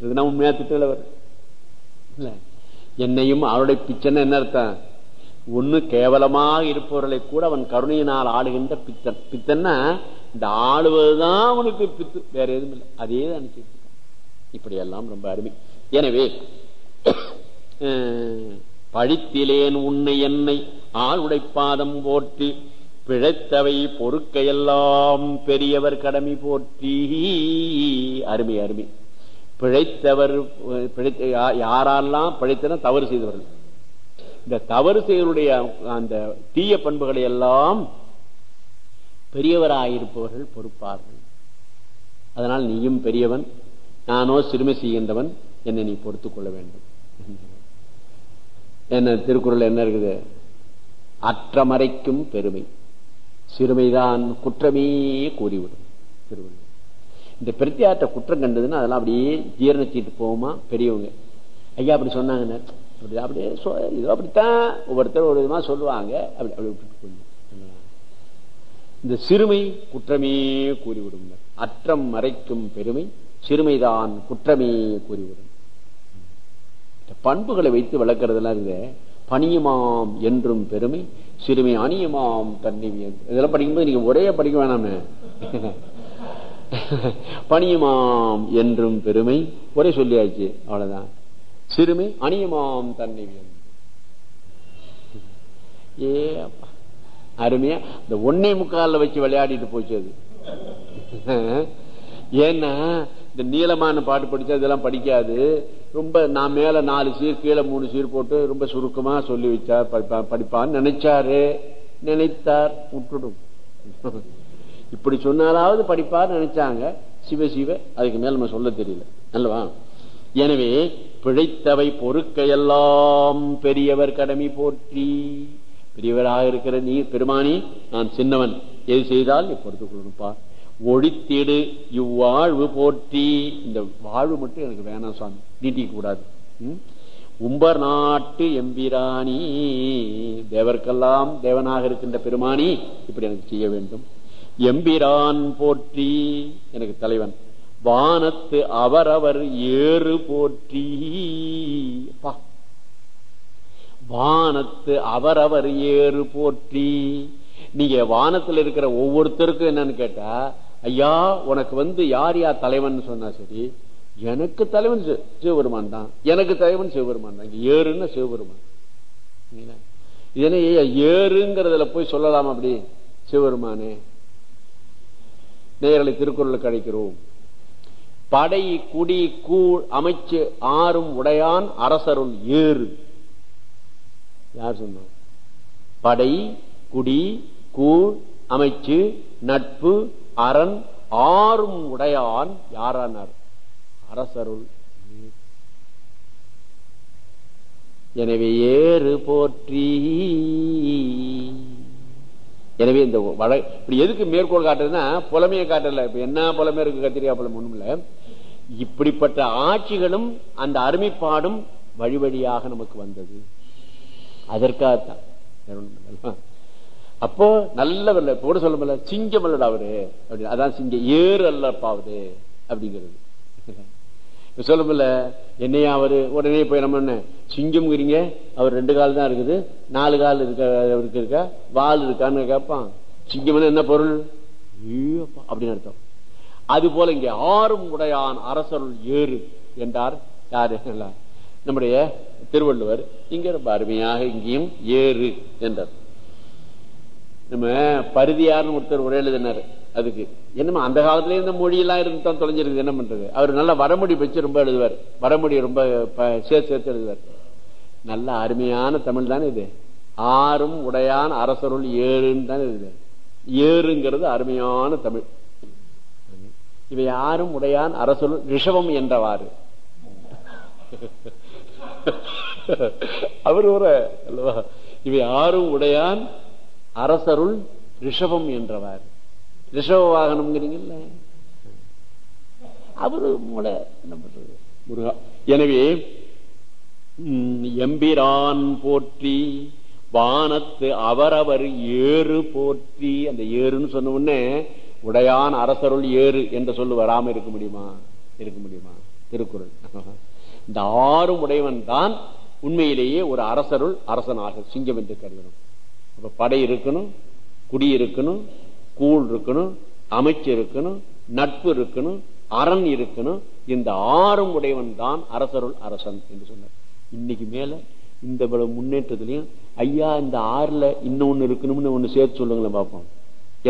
இதுதான் உண்மையா திட்டல அவர் இல்ல. என்னையும் அவருடைய பிச்சனை என்ன அர்த்தம்? ஒண்ணு கேவலமாக இருப்பவர்களை கூட அவன் கருணையினால் ஆளுகின்ற பித்தன். பித்தன்னா இந்த ஆளுவதுதான் அவனுக்கு பித்து. வேற எதுவும் இல்லை. அதே தான் நினைச்சிட்டு இப்படி எல்லாம் ரொம்ப அருமை. எனவே பழித்திலேன் உன்னை என்னை ஆளுடை பாதம் போற்றி பிழைத்தவை பொறுக்கையெல்லாம் பெரியவர் கடமை போற்றி. அருமை அருமை. பிழைத்தவர் பிழைத்த யாரெல்லாம் பிழைத்தன தவறு செய்தவர்கள். இந்த தவறு செய்தவருடைய அந்த தீய பண்புகளை எல்லாம் பெரியவராயிருப்பவர்கள் பொறுப்பார்கள். அதனால் நீயும் பெரியவன் நானோ சிறுமை செய்கின்றவன் என்னை நீ பொறுத்துக் கொள்ள வேண்டும். என்ன திருக்குறள் என்ன இருக்குது? அற்றமறைக்கும் பெருமை. சிறுமைதான் குற்றமே கூறிவிடும் திருவள்ளுவர். இந்த பிரத்தியாற்ற குற்றம் கண்டதுன்னா அதெல்லாம் அப்படியே ஜீரணச்சிட்டு போகுமா? பெரியவங்க. ஐயா அப்படி சொன்னாங்கன்னு. அப்படி அப்படியே இதோ அப்படித்தான் ஒவ்வொருத்தர் ஒரு விதமா சொல்லுவாங்க. அப்படி அப்படி விட்டுட்டு போயிடணும். இந்த சிறுமை குற்றமே கூறிவிடும். அற்றம் மறைக்கும் பெருமை சிறுமைதான் குற்றமே கூறிவிடும். இந்த பண்புகளை வைத்து வளர்க்கறதுலாம் இது பணியுமாம் என்றும் பெருமை சிறுமை அணியுமாம் தன்னை இதெல்லாம் படிக்கும்போது நீங்க ஒரே படிக்க வேணாமே பணியுமாம் என்றும் பெருமை. ஒரே சொல்லியாச்சு அவ்வளவுதான். சிறுமை அணியுமாம் தன்னை ஏ அருமையா இந்த ஒன்னே முக்கால்ல வச்சு விளையாடிட்டு போச்சு அது. ஏன்னா இந்த நீளமான பாட்டு படிச்சா இதெல்லாம் படிக்காது. ரொம்ப நான் மேல நாலு சீர் கீழே மூணு சீர் போட்டு ரொம்ப சுருக்கமா சொல்லி வச்சா படிப்பான் படிப்பான்னு நினைச்சாரு. நினைத்தார் விட்டுடும் இப்படி சொன்னாலாவது படிப்பார் நினைச்சாங்க. சிவ சிவ அதுக்கு மேல நம்ம சொல்ல தெரியல. அல்லவா? எனவே பிழைத்தவை பொறுக்கையெல்லாம் பெரியவர் கடமை போற்றி. பெரியவராக இருக்கிற நீ பெருமானி நான் சின்னவன். எது செய்தால்? நீ பொறுத்து கொள்ளணுப்பா ஒழித்திடு இவ்வாழ்வு போற்றி. இந்த வாழ்வு மட்டும் எனக்கு வேணாம் சுவாமி. நீட்டிக்க கூடாது. ம்? உம்பர் நாட்டு எம்பிராணி தேவர்க்கெல்லாம் தேவனாக இருக்கின்ற பெருமானி இப்படி எனக்கு செய்ய வேண்டும். எம்பிரான் போற்றி. எனக்கு தலைவன். வானத்து அவரவர் ஏறு போற்றி. அப்பா. வானத்து அவரவர் ஏறு போற்றி. நீங்க வானத்தில் இருக்கிற ஒவ்வொருத்தருக்கும் என்னன்னு கேட்டா ஐயா உனக்கு வந்து யார் யார் தலைவன் சொன்னா சரி எனக்கு தலைவன் சிவபெருமான் தான். எனக்கு தலைவன் சிவபெருமான் தான். இங்க ஏறுன்னா சிவபெருமான். சரிங்களா? ஏறுங்கிறதுல போய் சொல்லலாம் அப்படி? சிவபெருமானே. நேரலை திருக்குறளுக்கு அழைக்கிறோம். படை குடி கூழ் அமைச்சு ஆறும் உடையான் அரசருள் ஏறு. யார் சொன்னா? படை குடி கூழ் அமைச்சு நட்பு அரண் ஆறும் உடையான் யாரானார்? அரசருள் எனவே ஏறு போற்றி. எனவே இந்த வட இப்படி எதுக்கு மேற்கோள் காட்டுறதுன்னா புலமையை காட்டல இப்ப என்ன புலமை இருக்கு கத்திரிக்கா புலம் ஒண்ணும் இல்ல. இப்படிப்பட்ட ஆட்சிகளும் அந்த அருமைப்பாடும் வழி வழியாக நமக்கு வந்தது. அதற்காகத்தான். வேற ஒண்ணும் இல்ல. அப்போ கூட சொல்ல முடியல சிங்கம் அல்லடா அவரு. அப்படி அதான் சிங்கம் ஏறு அல்லப்பாவது அப்படிங்கிறது. சொல்ல என்னையா அவரு? உடனே போய் நம்ம என்ன சிங்கம்ங்கிறீங்க? அவர் ரெண்டு கால் தான் இருக்குது. நாலு கால் இருக்க அவருக்கு இருக்கா? வால் இருக்கான்னு கேட்பான். சிங்கம்னு என்ன பொருள்? அப்படின்னு அர்த்தம். அது போல இங்க ஆறும் உடையான் அரசருள் ஏறு என்றார் யாரு? நம்முடைய திருவள்ளுவர். இங்க ரொம்ப அருமையாக இங்கேயும் ஏறு என்றார். நம்ம பருதியார்னு ஒருத்தர் உரை எழுதினார். அதுக்கு. என்னமா அந்த காலத்துல இந்த மொழியெல்லாம் இருந்து தான் தொலைஞ்சிருக்கு என்ன பண்றது? அவர் நல்ல வடமொழி வச்சு ரொம்ப எழுதுவார். வடமொழி ரொம்ப சேர்த்து சேர்த்து எழுதுவார். நல்ல அருமையான தமிழ் தானே இது. ஆறும் உடையான் அரசருள் ஏறுன்னு தானே இது. ஏறுங்கிறது அருமையான தமிழ். இவை யாரும் உடையான் அரசருள் ரிஷவம் என்றவாறு. அவர் ஒரு அல்லவா? இவை ஆறும் உடையான் அரசருள் ரிஷபம் என்றவாறு. ரிஷவ வாகனம்ங்கிறீங்கல்ல அவரு மூளை என்ன பண்றது முருகா எனவே எம்பிரான் போற்றி வானத்து அவரவர் ஏறு போற்றி அந்த ஏறுன்னு சொன்ன உடனே உடையான் அரசருள் ஏறு என்று சொல்லு வராம இருக்க முடியுமா? இருக்க முடியுமா? திருக்குறள். இந்த ஆறும் உடையவன் தான் உண்மையிலேயே ஒரு அரசருள் அரசனாக சிங்கம் என்று கருதணும். அப்ப படை இருக்கணும் குடி இருக்கணும் ஸ்கூல் இருக்கணும் அமைச்சு இருக்கணும் நட்பு இருக்கணும் அரண் இருக்கணும். இந்த ஆறும் உடையவன் தான் அரசருள் அரசன் என்று சொன்னார். இன்னைக்கு மேல இந்த முன்னேற்றத்திலையும் ஐயா இந்த ஆறுல இன்னொன்னு இருக்கணும்னு ஒண்ணு சேர்த்து சொல்லுங்களேன் பார்ப்போம்.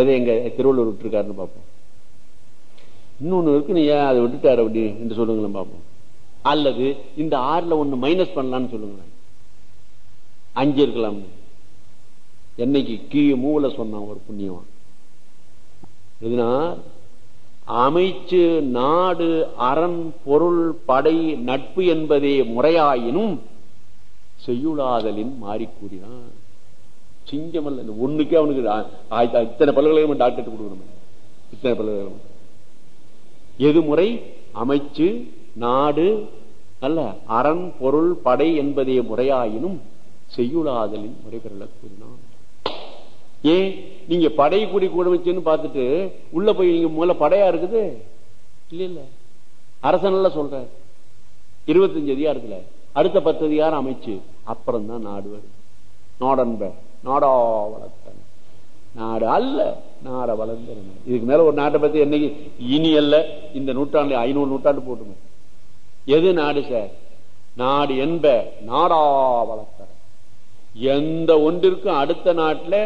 எதை எங்க திருவள்ளுவர் விட்டுருக்காருன்னு பார்ப்போம். இன்னொன்னு இருக்குன்னு ஏன் அதை விட்டுட்டாரு அப்படி என்று சொல்லுங்களேன் பார்ப்போம். அல்லது இந்த ஆறுல ஒண்ணு மைனஸ் பண்ணலாம்னு சொல்லுங்களேன். அஞ்சு இருக்கலாம் என்னைக்கு கீழே மூல சொன்னான் ஒரு புண்ணியவான். எழுதினார் அமைச்சு நாடு அறம் பொருள் படை நட்பு என்பதே முறையாயினும் செய்யுளாதலின் மாறி கூறினான் சிங்கம் அல்ல இந்த ஒண்ணுக்கே அவனுக்கு இத்தனை பல்கலைக்கழகம் டாக்டர் கொடுக்கணும் இத்தனை பல்கலைக்கழகம். எது முறை? அமைச்சு நாடு அல்ல அரண் பொருள் படை என்பதே முறையாயினும் செய்யுளாதலின் முறை பெறல கூறினான். ஏன்? நீங்க படை கூடி கூட வச்சுன்னு பார்த்துட்டு உள்ள போய் நீங்க முதல்ல படையா இருக்குது? இல்ல இல்ல. அரசனல்ல சொல்றாரு. இருபத்தஞ்சு அதிகாரத்துல அடுத்த பத்து அதிகாரம் அமைச்சு அப்புறம் தான் நாடு வருது நாடன்ப நாடா வளர்த்தன் நாடு அல்ல நாட வளர்ந்தன இதுக்கு மேல ஒரு நாட்டை பத்தி என்னைக்கு இனி அல்ல இந்த நூற்றாண்டு ஐநூறு நூற்றாண்டு போட்டுமே. எது நாடு சார்? நாடு என்ப நாடா வளர்த்த எந்த ஒன்றிற்கும் அடுத்த நாட்டில்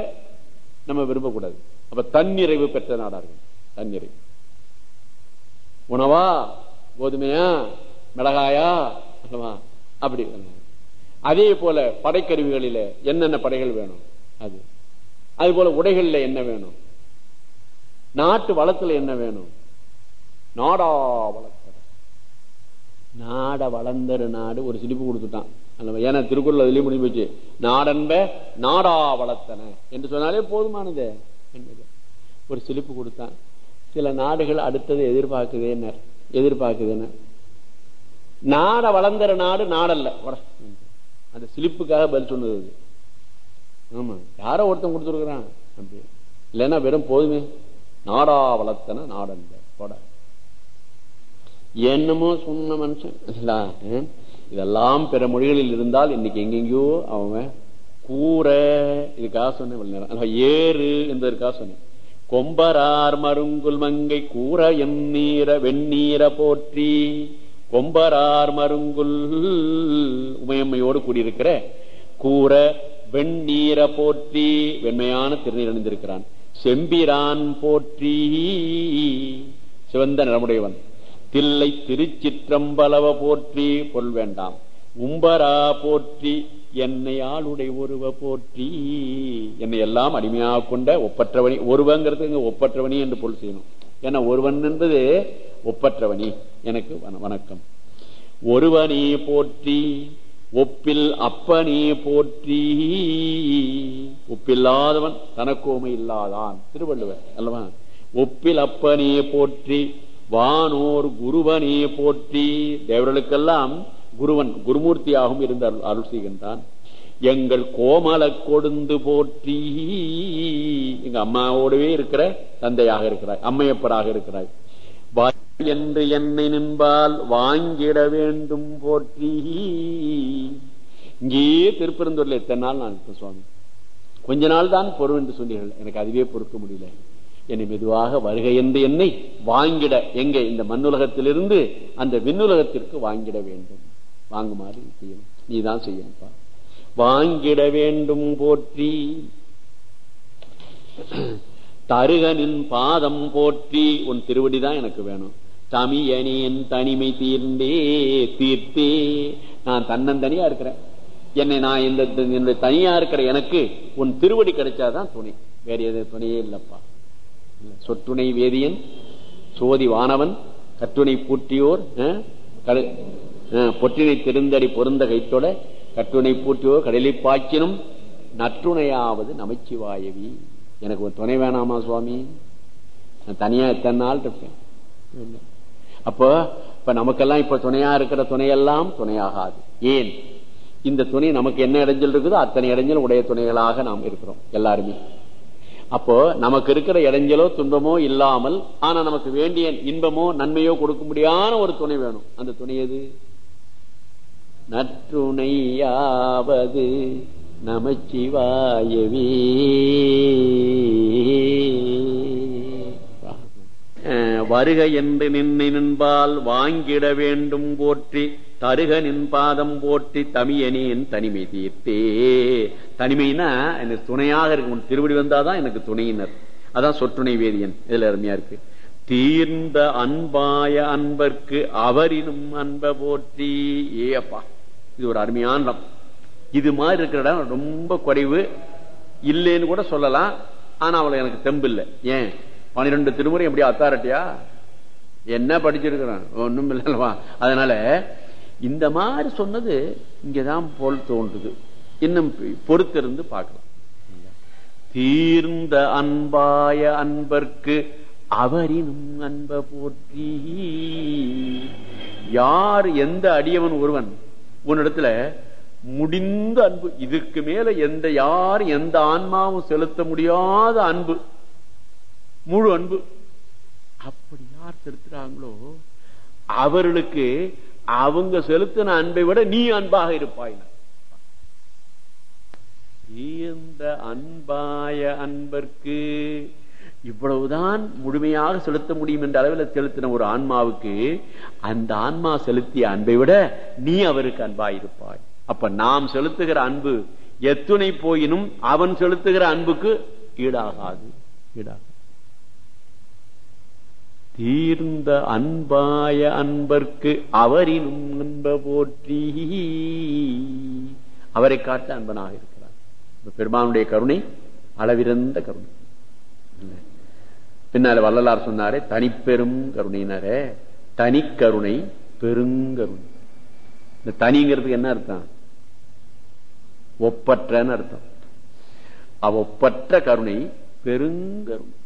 நம்ம விரும்பக்கூடாது. அப்ப தன்னிறைவு பெற்ற நாடா இருக்கு தன்னிறைவு. உணவா? கோதுமையா? மிளகாயா? அப்படி அதே போல படைக்கருவிகளில என்னென்ன படைகள் வேணும்? அது. அது போல உடைகள்ல என்ன வேணும்? நாட்டு வளத்துல என்ன வேணும்? நாடா வளர்த்த நாட வளர்ந்தரு நாடு ஒரு சிரிப்பு கொடுத்துட்டான். ஏன்னா திருக்குறள் அதுலயும் முடிஞ்சு போச்சு. நாடன்ப நாடா வளர்த்தன. என்று சொன்னாலே போதுமானது. என்பது. ஒரு சிலிப்பு கொடுத்தான். சில நாடுகள் அடுத்தது எதிர்பார்க்குதேனர். எதிர்பார்க்குதுன்னு நாட வளர்ந்த நாடு நாடல்ல. அந்த சிலிப்புக்காக பதில் சொன்னது ஆமா. யாரோ ஒருத்தன் கொடுத்துருக்கிறான். அப்படி. இல்லைன்னா வெறும் போதுமே. நாடா வளர்த்தன நாடல்ல போட என்னமோ சொன்ன மனுஷன். இதெல்லாம் பிற மொழிகளில் இருந்தால் இன்னைக்கு எங்கெங்கயோ அவன் கூற இதுக்காக சொன்னேன் ஏறு என்பதற்காக சொன்னேன். கொம்பரார் மருங்குல் மங்கை கூற எண்ணீர வெண்ணீர போற்றி கொம்பரார் மருங்குல் உமையம்மையோடு கூடியிருக்கிற கூற வெண்ணீர போற்றி வெண்மையான திருநீர் அணிந்திருக்கிறான். செம்பிரான் போற்றி சிவந்த நிறமுடையவன் தில்லை திருச்சிற்றம்பலவ போற்றி பொருள் வேண்டாம். உம்பரா போற்றி என்னை ஆளுடைய ஒருவ போற்றி. என்னை எல்லாம் அடிமையாக கொண்ட ஒப்பற்றவனி ஒருவங்கிறது இங்க ஒப்பற்றவனி என்று பொருள் செய்யணும். ஏன்னா ஒருவன் என்பது ஒப்பற்றவனி. எனக்கு வண- வணக்கம். ஒருவனே போற்றி ஒப்பில் அப்பனே போற்றி. ஒப்பில்லாதவன் தனக்கோமை இல்லாதான். திருவள்ளுவர் அல்லவா? ஒப்பில் அப்பனே போற்றி. வானோர் குருவனே போற்றி. தேவர்களுக்கெல்லாம் குருவன் குருமூர்த்தியாகவும் இருந்து அருள் செய்கின்றான். எங்கள் கோமல கொடுந்து போற்றி. எங்க அம்மாவோடவே இருக்கிற தந்தையாக இருக்கிறாய் அம்மையப்பராக இருக்கிறாய். என்று என்னை நின்பால் வாங்கிட வேண்டும் போற்றி. இங்கேயே திருப்பெருந்தூர்ல எத்தனை நாள் நான் சுவாமி? கொஞ்ச நாள் தான் பொருள் என்று சொன்னீர்கள் எனக்கு அதுவே பொறுக்க முடியல. என்னை மெதுவாக வருகை என்று என்னை வாங்கிட எங்க? இந்த மண்ணுலகத்திலிருந்து அந்த விண்ணுலகத்திற்கு வாங்கிட வேண்டும். வாங்குமாறு செய்யணும் நீதான் செய்யணும்ப்பா வாங்கிட வேண்டும் போற்றி. தருகனின் பாதம் போற்றி. உன் திருவடிதான் எனக்கு வேணும். தமியனின் தனிமை தீர்ந்தே தீர்த்தே. நான் தன்னந்தனியா இருக்கிறேன். என்னை நான் இந்த தனியா இருக்கிற எனக்கு உன் திருவடி கிடைச்சாதான் துணை. வேற எது துணையே இல்லப்பா. சொற்றுணை வேதியன் சோதி வானவன் கட்டுணை பூட்டியோர் பொற்றினை திருந்தடி பொருந்த கைத்தொட கட்டுணை பூட்டியோர் கடலை பாய்ச்சினும் நற்றுணையாவது நமச்சிவாயவி. எனக்கு ஒரு துணை வேணாமா சுவாமி? நான் தனியா எத்தனை நாள் இருப்பேன். அப்போ இப்ப நமக்கெல்லாம் இப்ப துணையா இருக்கிற துணையெல்லாம் துணையாகாது. ஏன்? இந்த துணை நமக்கு என்ன இடைஞ்சல் இருக்குதோ அத்தனை இடைஞ்சல் உடைய துணைகளாக நாம் இருக்கிறோம் எல்லாருமே. அப்போ நமக்கு இருக்கிற இடைஞ்சலோ துன்பமோ இல்லாமல் ஆனா நமக்கு வேண்டிய இன்பமோ நன்மையோ கொடுக்க முடியாத ஒரு துணை வேணும். அந்த துணை எது? நற்றுணையாவது நமச்சிவாயவே. வருக என்று நின்று நின்பால் வாங்கிட வேண்டும் போற்றி. தருகனின் நின்பாதம் போற்றி தமியனியின் தனிமை தீர்த்தே. தனிமைனா எனக்கு துணையாக இருக்கும். திருவடி வந்தாதான் எனக்கு துணையினர். அதான் சொற்றுணை வேதியன். இதுல அருமையா இருக்கு. தீர்ந்த அன்பாய அன்பர்க்கு அவரினும் அன்ப போற்றி. ஏப்பா இது ஒரு அருமையான இடம். இது மாதிரி இருக்கிற இடம் ரொம்ப குறைவு. இல்லைன்னு கூட சொல்லலாம். ஆனா அவளை எனக்கு தெம்பு இல்லை. ஏன்? பன்னிரெண்டு திருமுறை எப்படி அத்தாரட்டியா என்ன படிச்சிருக்கிறான்? ஒண்ணும் இல்லவா அதனால இந்த மாதிரி சொன்னது இங்கதான் போல் தோன்றுது. இன்னும் பொறுத்திருந்து பார்க்கலாம். தீர்ந்த அன்பாய அன்பர்க்கு அவரினும் அன்ப போற்றி. யார் எந்த அடியவன் ஒருவன்? உன்னிடத்துல முடிந்த அன்பு இதுக்கு மேல எந்த யார் எந்த ஆன்மாவும் செலுத்த முடியாத அன்பு. முழு அன்பு. அப்படி யார் செலுத்துறாங்களோ அவர்களுக்கு அவங்க செலுத்தின அன்பை விட நீ அன்பாக இருப்பாய். இந்த அன்பாய அன்பர்க்கு இவ்வளவுதான் முழுமையாக செலுத்த முடியும் என்ற அளவில் செலுத்தின ஒரு ஆன்மாவுக்கு அந்த ஆன்மா செலுத்திய அன்பை விட நீ அவருக்கு அன்பாயிருப்பாய் அப்ப நாம் செலுத்துகிற அன்பு எத்துணை போயினும் அவன் செலுத்துகிற அன்புக்கு ஈடாகாது. ஈடாகாது. தீர்ந்த அன்பாய அன்பர்க்கு அவரினும் அன்ப போற்றி. அவரை காட்ட அன்பனாக இருக்கிறார். பெருமானுடைய கருணை அளவிறந்த கருணை. பின்னால வள்ளலார் சொன்னாரே தனிப்பெரும் கருணையினரே தனி கருணை பெருங்கருணை இந்த தனிங்கிறதுக்கு என்ன அர்த்தம்? ஒப்பற்றன்னு அர்த்தம். அவ ஒப்பற்ற கருணை பெருங்கருணை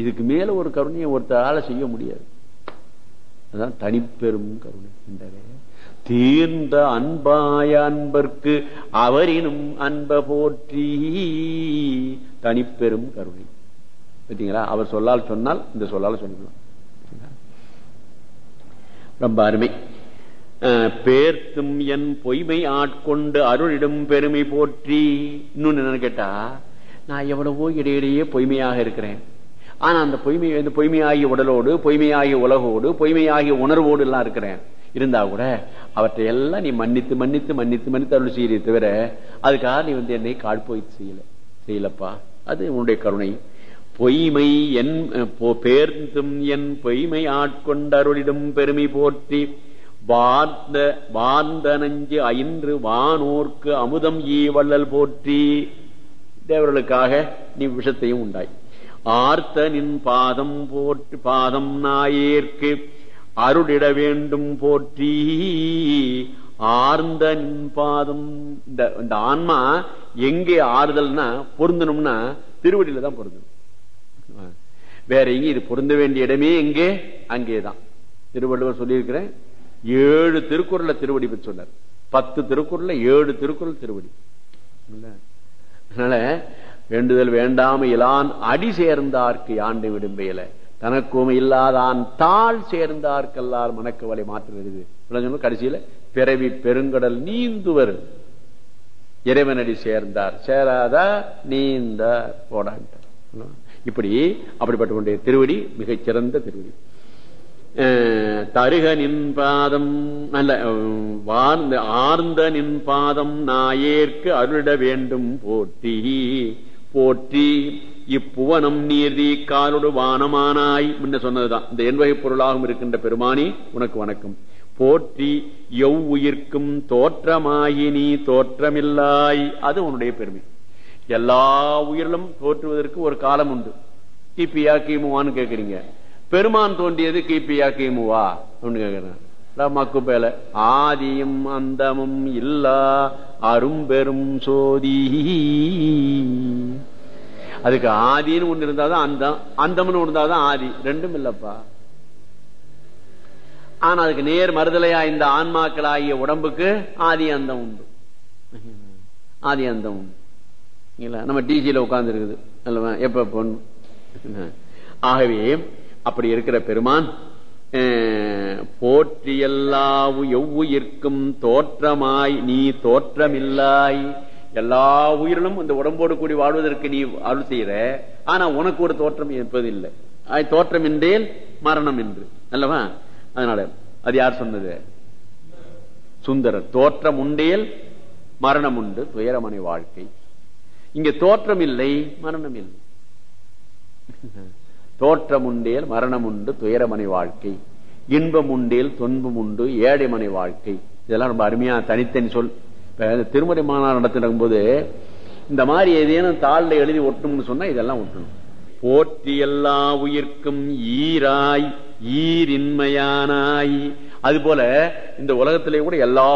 இதுக்கு மேல ஒரு கருணையை ஒருத்தரால செய்ய முடியாது. அதான் தனிப்பெரும் கருணை. என்றவே தீர்ந்த அன்பாய அன்பர்க்கு அவரினும் அன்ப போற்றி தனிப்பெரும் கருணை. பார்த்தீங்களா அவர் சொல்லால் சொன்னால் இந்த சொல்லால் சொல்லிக்கலாம். ரொம்ப அருமை. பேர்த்தும் என் பொய்மை ஆட்கொண்டு அருளிடும் பெருமை போற்றி. இன்னொன்னு என்னன்னு கேட்டா நான் எவ்வளவோ இடையிடையே பொய்மையாக இருக்கிறேன். ஆனா அந்த பொய்மை இந்த பொய்மையாகிய உடலோடு பொய்மையாகிய உலகோடு பொய்மையாகிய உணர்வோடு எல்லாம் இருக்கிறேன். இருந்தா கூட அவற்றை எல்லாம் நீ மன்னித்து மன்னித்து மன்னித்து மன்னித்து அருள் செய்ய தவிர அதுக்காக நீ வந்து என்னை காழ்போய் செய்யல செய்யலப்பா. அது உன்னுடைய கருணை. பொய்மை என் பேர்ந்தும் என் பொய்மை ஆட்கொண்ட அருளிடும் பெருமை போற்றி வார்ந்த வார்ந்த நஞ்சு ஐன்று வானோர்க்கு அமுதம் ஈ வள்ளல் போற்றி தேவர்களுக்காக நீ விஷத்தையும் உண்டாய். ஆர்த்த நின் பாதம் போற்றி பாதம் நாயேற்கு அருளிட வேண்டும் போற்றி. ஆர்ந்த நின் பாதம் இந்த இந்த ஆன்மா எங்கே ஆறுதல்னா பொருந்தணும்னா திருவடியில தான் பொருந்தணும் வேற எங்க இது பொருந்த வேண்டிய இடமே எங்கே? அங்கேதான். திருவள்ளுவர் சொல்லியிருக்கிறேன் ஏழு திருக்குறளை திருவடி பற்றி சொன்னார். பத்து திருக்குறள்ல ஏழு திருக்குறள் திருவடி. அதனால வேண்டுதல் வேண்டாம இலான் அடி சேர்ந்தார்க்கு யாண்டு விடும்பையில. தனக்கும் இல்லாதான் தாழ் சேர்ந்தார்க்கெல்லார் மனக்கவலை மாற்றுகிறது கடைசியில பிறவி பெருங்கடல் நீந்துவர். இறைவனடி சேர்ந்தார். சேராத நீந்த போடான்ட்டார் இப்படி அப்படிப்பட்ட கொண்டே திருவடி மிகச்சிறந்த திருவடி. தருக நின்பாதம் அல்ல வார்ந்த ஆர்ந்த நின்பாதம் நாயேற்கு அருளிட வேண்டும் போட்டி போற்றி இப்புவனம் நீர்தி காலோடு வானமானாய் முன்ன சொன்னதுதான். இந்த எண்வகை பொருளாகவும் இருக்கின்ற பெருமானி உனக்கு வணக்கம். போற்றி எவ் உயிர்க்கும் தோற்றமாயினி தோற்றமில்லாய் அது உன்னுடைய பெருமை. எல்லா உயிரிலும் தோற்றுவதற்கு ஒரு காலம் உண்டு. கிபியா கிமுவான்னு கேக்குறீங்க. பெருமான் தோன்றியது கிபியா கிமுவா அப்படின்னு கேக்குறேன் மக்கு பேல. ஆதியும் அந்தமும் இல்லா அரும்பெரும் சோதி. அதுக்கு ஆதின்னு ஒண்ணு இருந்தாதான் அந்தம் அந்தம்னு ஒண்ணு இருந்தாதான் ஆதி. ரெண்டும் இல்லப்பா. ஆனா அதுக்கு நேர் மறுதலையா இந்த ஆன்மாக்கள் ஆகிய உடம்புக்கு ஆதி அந்தம் உண்டு. ஆதி அந்தம் உண்டு. நம்ம டிசியில உட்கார்ந்து இருக்குது எப்ப பொண்ணு ஆகவே அப்படி இருக்கிற பெருமான் போற்றியல்லாவு எவ்வுயிர்க்கும் தோற்றமாய் நீ தோற்றமில்லாய். எல்லா உயிரிலும் இந்த உடம்போடு கூடி வாழ்வதற்கு நீ அருள் செய்யற ஆனா உனக்கு ஒரு தோற்றம் இருப்பதில்லை தோற்றம் என்றேல் மரணம் என்று. அல்லவா? அதனால அது யார் சொன்னது? சுந்தரர். தோற்றம் உண்டேல் மரணம் உண்டு. துயரமனை வாழ்க்கை. இங்க தோற்றம் இல்லை மரணம் இல்லை. தோற்றம் உண்டேல் மரணம் உண்டு துயரமனை வாழ்க்கை. இன்பம் உண்டேல் துன்பம் உண்டு ஏழைமனை வாழ்க்கை. இதெல்லாம் ரொம்ப அருமையா தனித்தனி சொல். திருமறை மாநாடு நடத்தின போது இந்த மாதிரி ஏதேனும் தாளில் எழுதி ஒட்டணும்னு சொன்னா இதெல்லாம் ஒட்டணும். போற்றி எல்லா உயிர்க்கும் ஈராய் ஈரின்மையானாய். அது போல இந்த உலகத்திலே கூட எல்லா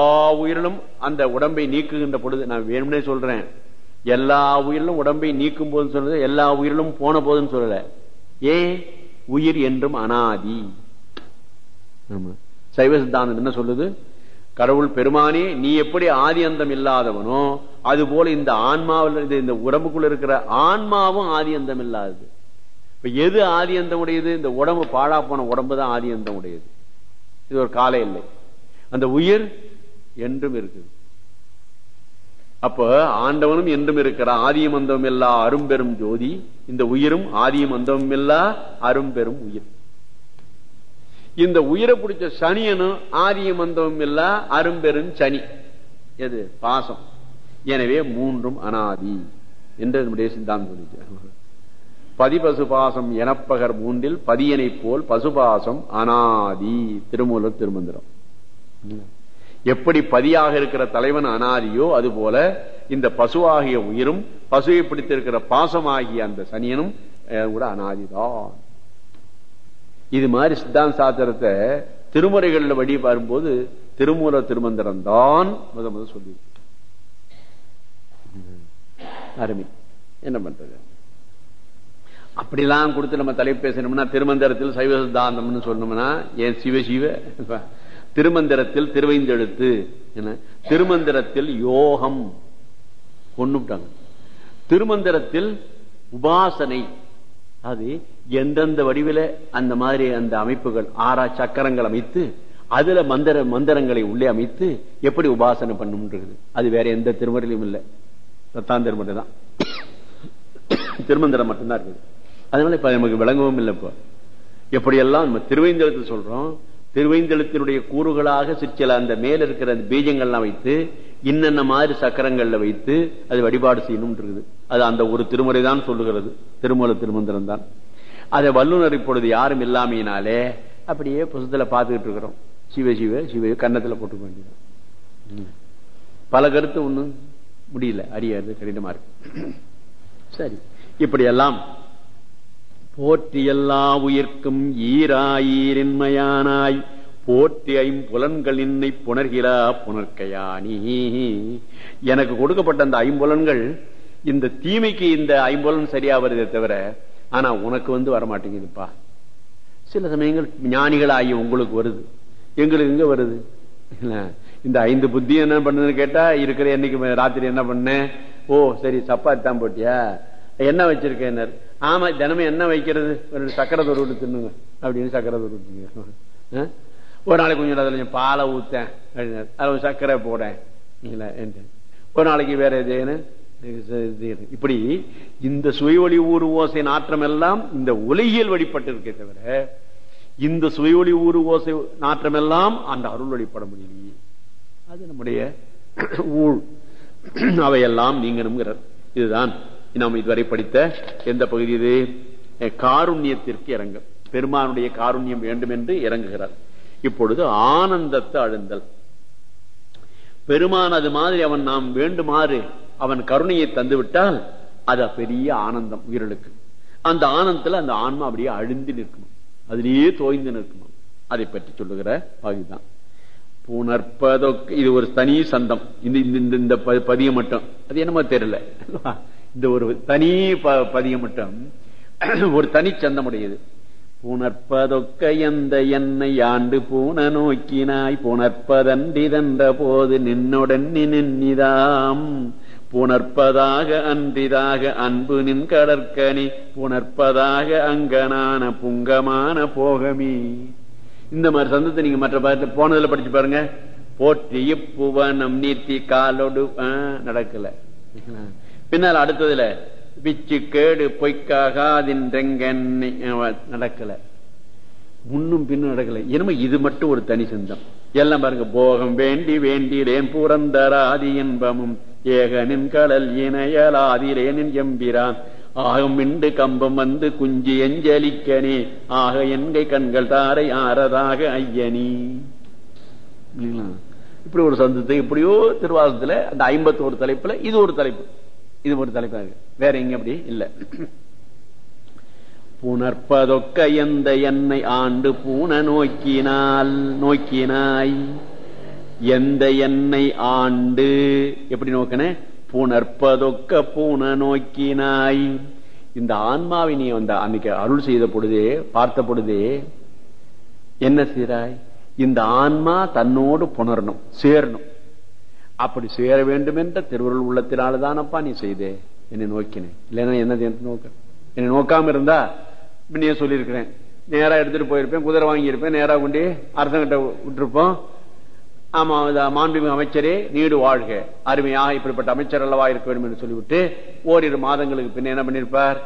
உயிரிலும் அந்த உடம்பை நீக்குகின்ற பொழுது நான் வேணும்னே சொல்றேன். எல்லா உயிரிலும் உடம்பை நீக்கும் போதுன்னு சொல்றது எல்லா உயிரிலும் போன போதுன்னு சொல்லல. ஏ உயிர் என்றும் அனாதி. சைவ சித்தாந்தம் என்ன சொல்லுது? கடவுள் பெருமானே நீ எப்படி ஆதி அந்தம் இல்லாதவனோ அது போல இந்த ஆன்மாவில் இந்த உடம்புக்குள்ள இருக்கிற ஆன்மாவும் ஆதி அந்தம் இல்லாதது. இப்ப எது ஆதி அந்தம் உடையது? இந்த உடம்பு பாழா போன உடம்பு தான் ஆதி அந்தம் உடையது. இது ஒரு கால இல்லை அந்த உயிர் என்றும் இருக்குது. அப்ப ஆண்டவனும் என்றும் இருக்கிறான் ஆதியம் அந்தம் இல்லா அரும்பெரும் ஜோதி. இந்த உயிரும் ஆதியம் அந்தமும் இல்லா அரும்பெரும் உயிர். இந்த உயிரை பிடிச்ச சனியனும் ஆதியம் அந்தமும் இல்லா அரும்பெரும் சனி. எது? பாசம். எனவே மூன்றும் அனாதி. என்று நம்முடைய சித்தாந்தம் சொல்லிச்சு பதிபசு பாசம் எனப்பகர் மூன்றில் பதியனை போல் பசுபாசம் அனாதி. திருமூலர் திருமந்திரம். எப்படி பதியாக இருக்கிற தலைவன் அனாதியோ அது போல இந்த பசுவாகிய உயிரும் பசுவை பிடித்திருக்கிற பாசமாகிய அந்த சனியனும் கூட அனாதிதான். இது மாதிரி சித்தாந்த சாத்திரத்தை திருமுறைகளில் வழி வரும்போது திருமூல திருமந்திரம் தான் முத முத சொல்லி அருமை. என்ன பண்றது? அப்படிலாம் கொடுத்து நம்ம தலைப்பு பேசணும்னா திருமந்திரத்தில் சைவ சித்தாந்தம்னு சொன்னோம்னா ஏன் சிவ சிவ? திருமந்திரத்தில் திருவைந்தெழுத்து. என்ன? திருமந்திரத்தில் யோகம். கொண்டுட்டாங்க திருமந்திரத்தில் உபாசனை. அது எந்தெந்த வடிவில அந்த மாதிரி அந்த அமைப்புகள் ஆறா சக்கரங்கள் அமைத்து அதுல மந்திர மந்திரங்களை உள்ளே அமைத்து எப்படி உபாசனை பண்ணும் அது வேற எந்த திருமுறையிலும் இல்லை. சத்தாம் திருமுறை தான். திருமந்திரம் மட்டும்தான் இருக்குது. அதனால இப்ப நமக்கு விளங்கவும் இல்லை இப்போ. எப்படியெல்லாம் நம்ம திருவைந்தெழுத்து சொல்றோம் திருவைந்தளத்தினுடைய கூறுகளாக சிற்சில அந்த மேல இருக்கிற அந்த பீஜங்கள்லாம் வைத்து இன்னென்ன மாதிரி சக்கரங்கள்ல வைத்து அது வழிபாடு செய்யணும் இருக்குது. அது அந்த ஒரு திருமுறை தான் சொல்லுகிறது. திருமல திருமந்திரம் தான். அதை வல்லுநர் இப்பொழுது யாரும் இல்லாமையினாலே அப்படியே புசத்துல பாத்துக்கிட்டு இருக்கிறோம். சிவ சிவ சிவ கன்னத்துல போட்டுக்க வேண்டியது. பல கருத்து ஒண்ணும் முடியல. அறியாது கடினமா இருக்கு. சரி. இப்படி எல்லாம் போற்றி எல்லா உயிர்க்கும் ஈராயிரின்மையானாய் போற்றி ஐம்புலன்கள் இன்னை புணர்கிறா புணர்க்கையானி. எனக்கு கொடுக்கப்பட்ட அந்த ஐம்புலன்கள் இந்த தீமைக்கு இந்த ஐம்புலன் சரியா வருதே தவிர ஆனா உனக்கு வந்து வரமாட்டேங்குதுப்பா. சில சமயங்கள் ஞானிகள் ஆகி உங்களுக்கு வருது. எங்களுக்கு எங்க வருது? இந்த ஐந்து புத்தி என்ன பண்ணுதுன்னு கேட்டா இருக்கிற என்னைக்கு ராத்திரி என்ன பண்ணேன்? ஓ சரி சப்பாத்தி தான் போட்டியா? என்ன வச்சிருக்கேன் ஆமா தினமும் என்ன வைக்கிறது? ஒரு சக்கரை தொரு தின்னுங்க. அப்படின்னு சக்கரை தொரு ஒரு நாளைக்கு கொஞ்சம் அதில் கொஞ்சம் பாலை ஊத்தேன் அதுல சர்க்கரை போடேன். ஒரு நாளைக்கு வேற எதுன்னு இப்படி இந்த சுய ஒளி ஊறு ஓசை நாற்றம் எல்லாம் இந்த உலகியல் வழிபட்டு இருக்கே தவிர இந்த சுய ஒளி ஊறு ஓசை நாற்றம் எல்லாம் அந்த அருள் வழிபட முடியலையே. அது நம்முடைய ஊழ். அவையெல்லாம் நீங்கணுங்கிறார். இதுதான் நாம் இதுவரை படித்த எந்த பகுதி இது? காருண்யத்திற்கு இறங்க பெருமானுடைய காருண்யம் வேண்டும் என்று இறங்குகிறார். இப்பொழுது ஆனந்தத்தை அழுந்தல். பெருமான் அது மாதிரி அவன் நாம் வேண்டுமாறு அவன் கருணையை தந்துவிட்டால் அது பெரிய ஆனந்தம் உயிர்களுக்கு. அந்த ஆனந்தத்துல அந்த ஆன்மா அப்படியே அழுந்தி நிற்கணும் அதிலேயே தோய்ந்து நிற்கணும் அதை பற்றி சொல்லுகிற பகுதிதான். புணர்ப்பதொக்கு இது ஒரு தனி சந்தம். இந்த இந்த பதியம் மட்டும். அது என்னமோ தெரியல. இந்த ஒரு தனி பதியம் மட்டும் ஒரு தனி சந்தம் உடையது புணர்ப்பதொக்க எந்த என்னை ஆண்டு பூன நோக்கினாய் புணர்ப்பதன்றிதன்ற போது நின்னுடன் நின்னிதாம். புணர்ப்பதாக அன்றிதாக அன்பு நின் கடற்கனி புணர்ப்பதாக அங்கனான புங்கமான போகமி. இந்த மாதிரி சந்தத்தை நீங்க மற்ற பாட்டு போனதுல படிச்சு பாருங்க. போற்றி புவனம் நீத்தி காலோடு நடக்கல. பின்னால் அடுத்ததுல பிச்சு கேடு பொய்க்காகாதின்றெங்கன்னி நடக்கல. முன்னும் பின்னும் நடக்கல. என்னமோ இது மட்டும் ஒரு தனி சொந்தம். எல்லாம் பாருங்க போகம் வேண்டி வேண்டிடேன் புறந்தராதி என்பமும் ஏகனின் கடல் இணையலாதிரேனின் எம்பிரான். ஆகும் மிண்டு கம்பம் வந்து குஞ்சி எஞ்சலிக்கனே ஆக என்கை கண்கள் தாரை ஆறதாக ஐயனி. இப்படி ஒரு சந்தத்தை இப்படியோ திருவாசத்துல அந்த ஐம்பத்தோரு தலைப்புல இது ஒரு தலைப்பு. இது ஒரு தலைப்பா இருக்கு வேற எங்க அப்படி? இல்ல. புணர்ப்பதொக்க எந்த என்னை ஆண்டு பூன நோக்கினால் நோக்கினாய். எந்த என்னை ஆண்டு எப்படி நோக்கின? புணர்ப்பதொக்க பூன நோக்கினாய். இந்த ஆன்மாவை நீ வந்த அன்னைக்கு அருள் செய்த பொழுதே பார்த்த பொழுதே என்ன செய்றாய் இந்த ஆன்மா தன்னோடு புணரணும் சேரணும். அப்படி சேர வேண்டும் என்ற திருவருள் உள்ளத்தினால்தானப்பா நீ செய்தே. என்னை நோக்கினேன் இல்லைன்னா என்னது என்று நோக்க என்னை நோக்காம இருந்தா முன்னே சொல்லியிருக்கிறேன். நேரா எடுத்துட்டு போயிருப்பேன் குதிரை வாங்கியிருப்பேன் நேரா கொண்டு அரசங்கிட்ட விட்டுருப்போம். ஆமா மாண்புமிகு அமைச்சரே நீடு வாழ்க. அருமையாக இப்படிப்பட்ட அமைச்சர் அல்லவா இருக்க வேண்டும் என்று சொல்லிவிட்டு ஓரிரு மாதங்களுக்கு பின்ன என்ன பண்ணிருப்பார்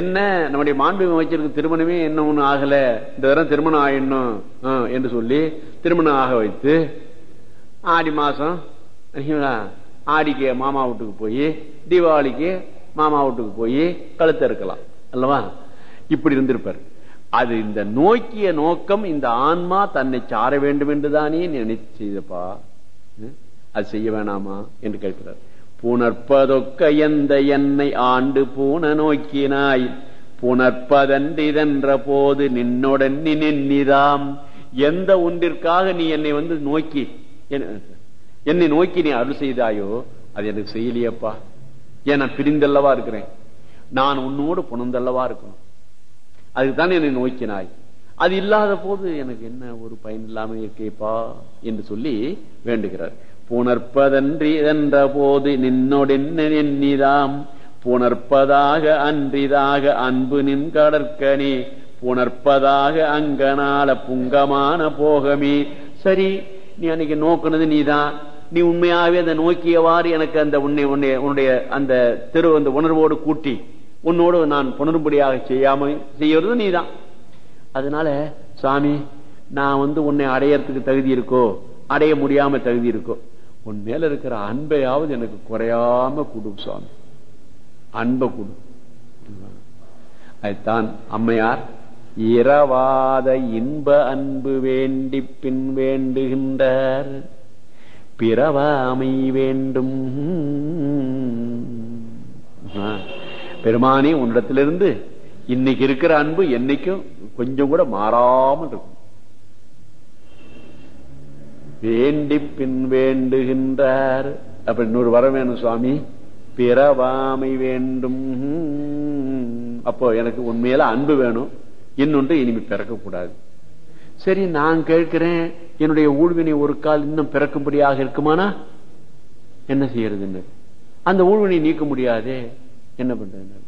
என்ன நம்முடைய மாண்புமிகு அமைச்சருக்கு திருமணமே என்ன ஒண்ணு ஆகல? இந்த தரம் திருமணம் ஆயிடணும் ஆ, என்று சொல்லி திருமணம் ஆக வைத்து ஆடி மாசம் ஆடிக்கு மாமா வீட்டுக்கு போய் தீபாவளிக்கு மாமா வீட்டுக்கு போய் கழுத்த இருக்கலாம் அல்லவா? இப்படி இருந்திருப்பார். அது இந்த நோக்கிய நோக்கம் இந்த ஆன்மா தன்னை சார வேண்டும் என்றுதானே நினைத்து செய்தப்பா அது செய்ய வேணாமா? என்று கேட்கிறார். புணர்ப்பதொக்க எந்த என்னை ஆண்டு பூன நோக்கினாய்? புணர்ப்பதன்றிதென்ற போது நின்னுடன் நின்னிதாம். எந்த ஒன்றிற்காக நீ என்னை வந்து நோக்கி? என்னை நோக்கி நீ அருள் செய்தாயோ அது எனக்கு செய்யலையப்பா. ஏன் நான் பிரிந்தல்லவா இருக்கிறேன்? நான் உன்னோடு புனந்தல்லவா இருக்கணும். அதுக்குதான் என்னை நோக்கினாய். அது இல்லாத போது எனக்கு என்ன ஒரு பயன் இல்லாம இருக்கேப்பா என்று சொல்லி வேண்டுகிறார். புணர்ப்பதன்றி என்ற போது நின்னோடென்ன எண்ணிதாம்? புணர்ப்பதாக அன்றிதாக அன்பு நின் கடற்கனே புணர்ப்பதாக அங்கனால புங்கமான போகமே. சரி நீ அன்னைக்கு நோக்குனது நீதான். நீ உண்மையாவே அதை நோக்கியவாறு எனக்கு அந்த உன்னை உன்னை உன்னுடைய அந்த தெரு அந்த உணர்வோடு கூட்டி உன்னோடு நான் புணரும்படியாக செய்யாம செய்யறது நீதான். அதனால சாமி நான் வந்து உன்னை அடையறதுக்கு தகுதி இருக்கோ அடைய முடியாம தகுதி இருக்கோ உன் மேல இருக்கிற அன்பையாவது எனக்கு குறையாம கொடு சுவாமி. அன்பை கொடு. அதுதான் அம்மையார் இரவாத இன்ப அன்பு வேண்டி பின் வேண்டுகின்றார். பிறவாமை வேண்டும். பெருமானே உன்னிடத்திலிருந்து இன்னைக்கு இருக்கிற அன்பு என்னைக்கும் கொஞ்சம் கூட மாறாமல் இருக்கும். வேண்டி பின் வேண்டுகின்றார். அப்ப இன்னொரு வரம் வேணும் சுவாமி. பிறவாமை வேண்டும். அப்போ எனக்கு உண்மையில அன்பு வேணும். இன்னொன்று இனிமே பிறக்கக்கூடாது. சரி நான் கேட்கிறேன் என்னுடைய ஊழ்வினை ஒரு கால் இன்னும் பிறக்கும்படியாக இருக்குமானா? என்ன செய்யறதுன்னு அந்த ஊழ்வினை நீக்க முடியாதே. என்ன பண்றது?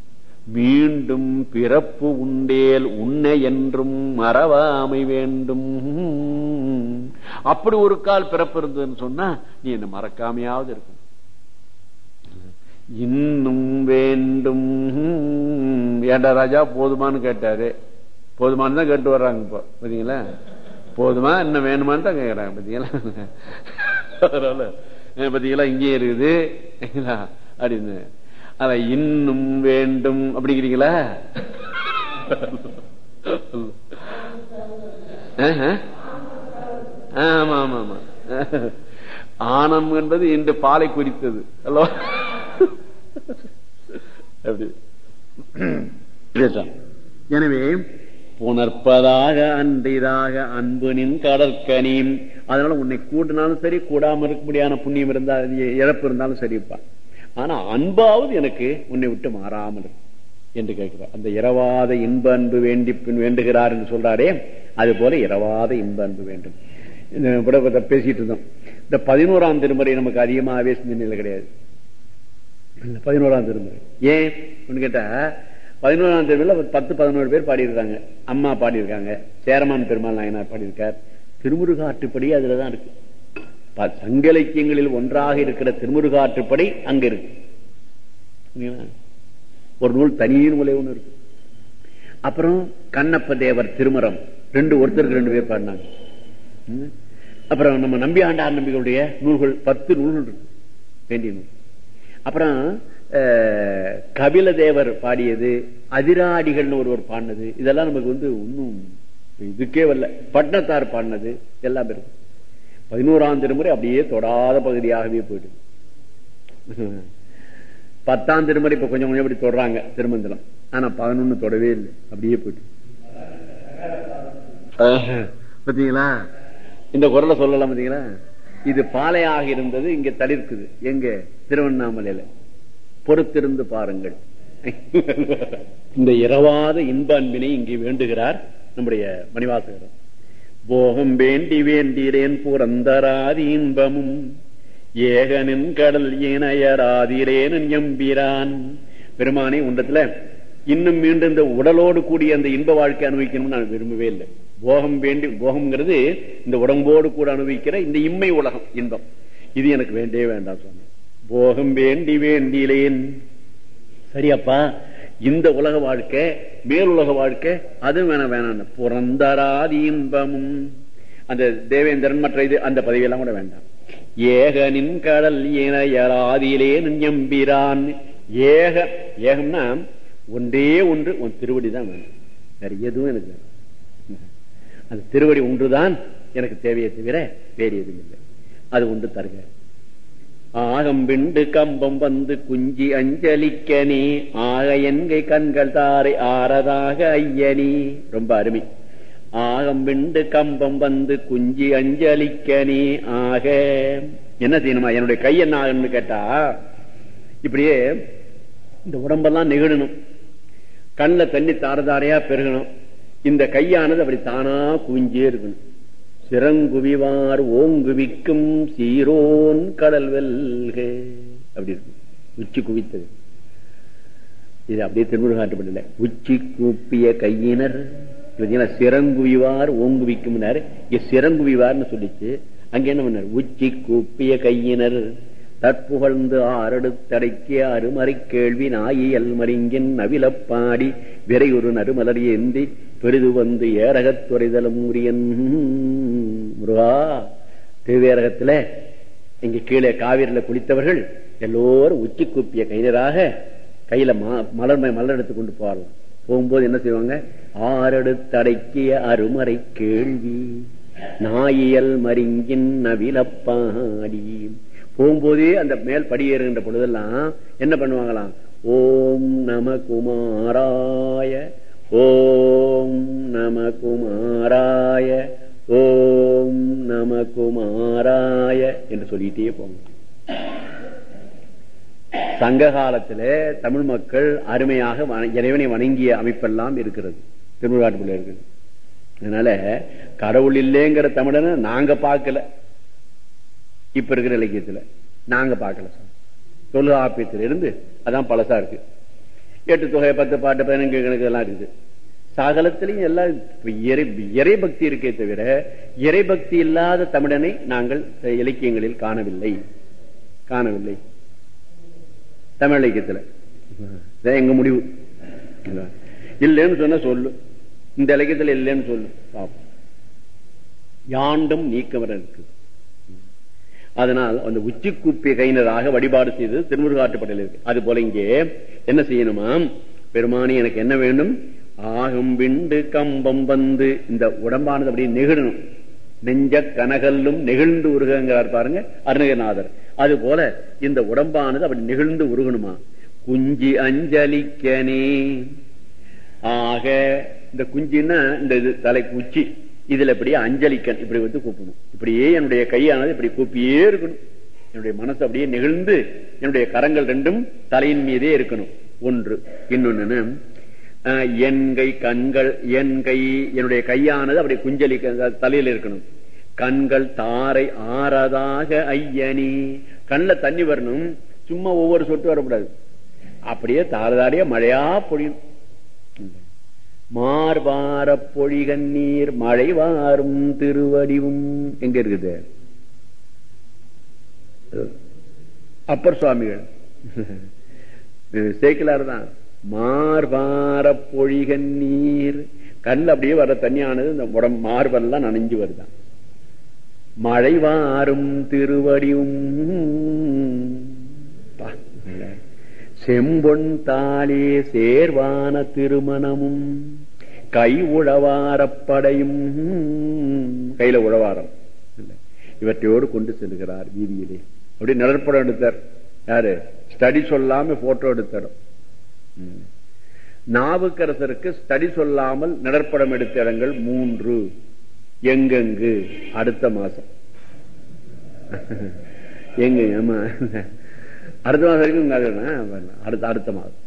மீண்டும் பிறப்பு உண்டேல் உன்னை என்றும் மறவாமை வேண்டும். அப்படி ஒரு கால் பிறப்பு இருந்ததுன்னு சொன்னா நீ என்ன மறக்காமையாவது இருக்கும். இன்னும் வேண்டும். ஏண்டா ராஜா போதுமான்னு கேட்டாரு. போதுமான்னு தான் கேட்டு வர்றாங்க இப்போ பாத்தீங்களா போதுமா இன்னும் வேணுமான்னு தான் கேட்கறாங்க அஹ் பாத்தீங்களா இங்கே இருக்குது? அப்படின்னு. அத இன்னும் வேண்டும் அப்படிங்கிறீங்களா. ஆமா ஆமா ஆமா. ஆனம் என்பது இன்று பாலை குறித்தது. அல்லவா அப்படி. எனவே புணர்ப்பதாக அன்றிதாக அன்புனின் கடற்கனியும். அதனால உன்னை கூட்டினாலும் சரி கூடாம இருக்க முடியாத புண்ணியம் இருந்தா இழப்பு இருந்தாலும் சரிப்பா ஆனா அன்பாவது எனக்கு உன்னை விட்டு மாறாமல் இருக்கும் என்று கேட்கிறார். அந்த இரவாத இன்ப அன்பு வேண்டி பின் வேண்டுகிறார் என்று சொல்றாரே அது போல இரவாத இன்ப அன்பு வேண்டும். இந்த பேசிட்டு இருந்தோம். இந்த பதினோராம் திருமுறை நமக்கு அதிகமாகவே சிந்தனையில் கிடையாது. பதினோராம் திருமுறை. ஏன்? கேட்டா பதினோராம் திருமுறையில பத்து பதினோரு பேர் பாடியிருக்காங்க. அம்மா பாடியிருக்காங்க. சேரமான் பெருமாள் நாயனார் பாடியிருக்கார். திருமுருகாற்றுப்படி அதுலதான் இருக்கு. ப- சங்க இலக்கியங்களில் ஒன்றாக இருக்கிற திருமுருகாற்றுப்படி அங்க இருக்கு. ஒரு நூல் தனியின் உலை ஒண்ணு இருக்கு. அப்புறம் கண்ணப்ப தேவர் திருமரம். ரெண்டு ஒருத்தருக்கு ரெண்டு பேர் பாடினாங்க. அப்புறம் நம்ம நம்பி ஆண்டார் நம்பிகளுடைய நூல்கள் பத்து நூல்கள் இருக்கு. வேண்டிய நூல். அப்புறம் கபில தேவர் பாடியது அதிராடிகள்னு ஒருவர் பாடினது இதெல்லாம் நமக்கு வந்து இன்னும் இதுக்கே வரல. பட்னத்தார் பாடினது எல்லாம் இருக்கு. பதினோராம் திருமுறை அப்படியே தொடாத பகுதியாகவே போயிடுது பத்தாம் திருமுறை இப்ப கொஞ்சம் கொஞ்சம் இப்படி தொடறாங்க திருமந்திரம். ஆனா பதினொன்னு தொடவே இல்லை. அப்படியே போயிட்டு. பாத்தீங்களா? இந்த குரலை சொல்லலாம் பாத்தீங்களா? இது பாலையாக இருந்தது இங்க தளிர்க்குது. எங்க? திருவண்ணாமலையில. பொறுத்திருந்து பாருங்கள். இந்த இரவாத இன்ப அன்பினை இங்கே வேண்டுகிறார் நம்முடைய மணிவாசகர். போகம் வேண்டி வேண்டிரேன் புறந்தராதி இன்பமும் ஏகனின் கடல் இணையராதிரேன் எம்பிரான். பெருமானை உண்டத்துல இன்னும் மீண்டும் இந்த உடலோடு கூடிய அந்த இன்ப வாழ்க்கை அனுபவிக்கணும்னு நான் விரும்பவே இல்லை. போகம் வேண்டி போகம்ங்கிறது இந்த உடம்போடு கூட அனுபவிக்கிற இந்த இம்மை உலகம் இன்பம். இது எனக்கு வேண்டவே வேண்டாம் சொன்னேன் போகம் வேண்டி வேண்டியிலேன் சரியப்பா இந்த உலக வாழ்க்கை மேலுலக வாழ்க்கை அது வேணாம் வேணாம் புறந்தராதி இன்பமும். அந்த தேவேந்திரன் மற்ற இது அந்த பதவியெல்லாம் கூட வேண்டாம். ஏகனின் கடல் இணையராதியிலே எம்பிரான். ஏக ஏகம்னா ஒன்றே ஒன்று உன் திருவடி தான் வேணும். வேற எதுவும் எனக்கு அந்த திருவடி ஒன்றுதான் எனக்கு தேவையை தவிர வேறு எதுவும் இல்லை. அது ஒன்று தருக. ஆகம்பிண்டு கம்பம் வந்து குஞ்சி அஞ்சலிக்கனே. ஆக என்கை கண்கள் தாரை ஆறதாக ஐயனி. ரொம்ப அருமை. ஆகம்பிண்டு கம்பம் வந்து குஞ்சி அஞ்சலிக்கனே. ஆக என்ன செய்யணுமா? என்னுடைய கை என்ன ஆகணும்னு கேட்டா இப்படியே இந்த உடம்பெல்லாம் நெகிழணும். கண்ணில் தண்ணி தாரதாரையா பெருகணும். இந்த கையானது அப்படி தானா குவிஞ்சே இருக்கணும். சிறங்குவிவார் ஓங்குவிக்கும் சீரோன் கடல் வெல்க. அப்படி இருக்கு. உச்சி குவித்தது. இது அப்படியே திருமுருகாட்டுப்படல உச்சி கூப்பிய கையினர். சிறங்குவிவார் ஓங்குவிக்கும் இங்க சிறங்குவிவார்னு சொல்லிச்சு. அங்க என்ன பண்ணார்? உச்சி கூப்பிய கையினர். தற்புகழ்ந்து ஆறடுத்தடைக்கிய அருமறை கேள்வி நாயியல் மறிங்கின் நவிலப்பாடி விரையுறு நறுமலர் ஏந்தி பெரிது வந்து ஏரகத் துறைதலும் உரியன். முருகா திருவேரகத்துல இங்க கீழே காவிரியில குளித்தவர்கள் எல்லோரும் உச்சி கூப்பிய கைதராக கையில மா- மலர் மலர் எடுத்து கொண்டு போறலாம் போகும்போது என்ன செய்வாங்க? ஆறடுத்தடக்கிய அருமறை கேள்வி நாயியல் மருங்கின் நவிலப்பாடி. போகும்போதே அந்த மேல் படியேறுகின்ற பொழுதெல்லாம் என்ன பண்ணுவாங்களாம்? ஓம் நம குமாராய ஓம் நம குமாராய ஓம் நம குமாராய என்று சொல்லிட்டே போங்க. சங்க காலத்துல தமிழ் மக்கள் அருமையாக இறைவனை வணங்கிய அமைப்பெல்லாம் இருக்கிறது திருவிழாட்டுக்குள்ள இருக்கு அதனால கடவுள் இல்லைங்கிற தமிழனை நாங்க பார்க்கல. இப்ப இருக்கிற இலக்கியத்துல நாங்க பார்க்கல சார் தொல்காப்பியத்துல இருந்து அதான் பழசா இருக்கு. எட்டு தொகை பத்து பாட்டு பதினஞ்சு கணக்கு எல்லாம் இருக்குது. சகலத்திலையும் எல்லாம் இறை பக்தி இருக்கே தவிர இறை பக்தி இல்லாத தமிழனை நாங்கள் இலக்கியங்களில் காணவில்லை. காணவில்லை. தமிழ் இலக்கியத்துல. எங்க முடிவு. இல்லைன்னு சொன்னா சொல்லு. இந்த இலக்கியத்துல இல்லைன்னு சொல்லு. யாண்டும் நீக்கவர இருக்குது. அதனால் அந்த உச்சி கூப்பிய கைனராக வழிபாடு செய்தது திருமுருகாற்றுப்படையில் இருக்கு. அது போல இங்கே என்ன செய்யணுமாம் பெருமானி எனக்கு என்ன வேண்டும்? ஆகும் விண்டு கம்பம் வந்து இந்த உடம்பானது அப்படியே நெகிழணும். நெஞ்ச கனகல்லும் நெகிழ்ந்து உருகுங்கிறார் பாருங்க அருணகிரிநாதர். அது போல இந்த உடம்பானது அப்படி நெகிழ்ந்து உருகணுமா? குஞ்சி அஞ்சலிக்கனே. ஆக இந்த குஞ்சின்னா இந்த இது தலைக்கு உச்சி. இதுல இப்படியே அஞ்சலிக்கன் இப்படி வந்து கூப்பிடணும். இப்படியே என்னுடைய கையானது இப்படி கூப்பியே இருக்கணும். என்னுடைய மனசு அப்படியே நெகிழ்ந்து என்னுடைய கரங்கள் ரெண்டும் தலையின் மீதே இருக்கணும். ஒன்று. இன்னொன்னு என்கை என் கை கண்கள் என் கை என்னுடைய கையானது அப்படி குஞ்சலி தலையில் இருக்கணும். கண்கள் தாரை ஆறதாக ஐயனி கண்ல தண்ணி வரணும். சும்மா ஒவ்வொரு சொட்டு வரக்கூடாது. அப்படியே தாரதாரியா மழையா பொழியும். மார்பார பொழிகண்ணீர் மழை வாரும் திருவடிவும். எங்க இருக்குது? அப்பர் சுவாமிகள். சேக்கிலார் தான். மார்பார பொழிகண்ணீர் கண் அப்படியே வர தண்ணியானது இந்த உடம்பு மார்பெல்லாம் நனைஞ்சு வருதான். மழை வாரும் திருவடியும் செம்பொன் தாளே சேர்வான திருமணமும். கை உழவாரப்படையும் கையில உழவாரம். இவற்றையோடு கொண்டு செல்கிறார் வீதியிலே. அப்படி நிழற்படம் எடுத்தார். யாரு? ஸ்டடி சொல்லாம போட்டோ எடுத்தார். நாவுக்கரசருக்கு ஸ்டடி சொல்லாமல் நிழற்படம் எடுத்த இடங்கள் மூன்று. எங்கெங்கு? அடுத்த மாசம். எங்க ஆமா. அடுத்த மாதம் வரைக்கும் அடுத்த அடுத்த மாதம்.